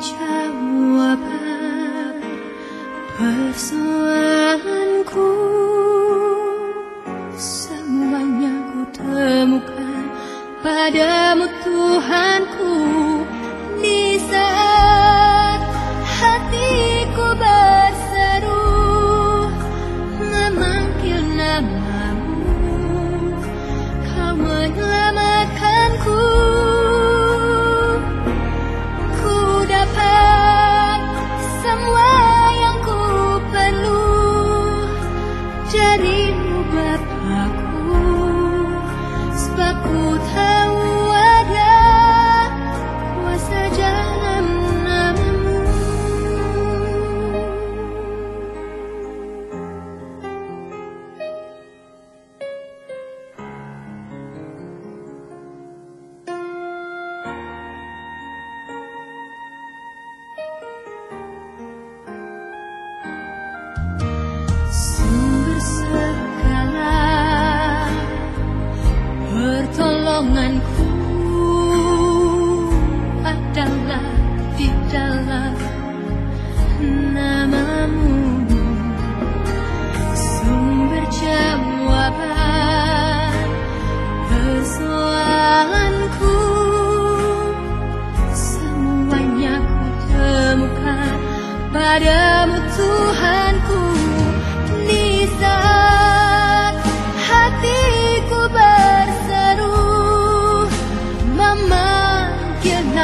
jauh apa Darimu Bapakku Sebab ku tahu pertolonganku adalah di dalam namamu. Sumber jawaban persoalanku Semuanya ku temukan padamu Tuhanku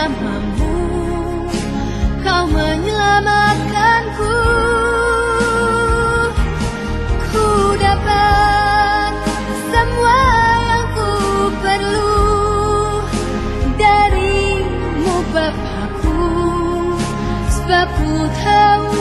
Namamu Kau menyelamatkanku. Ku dapat semua yang ku perlu Darimu Bapakku. Sebab ku tahu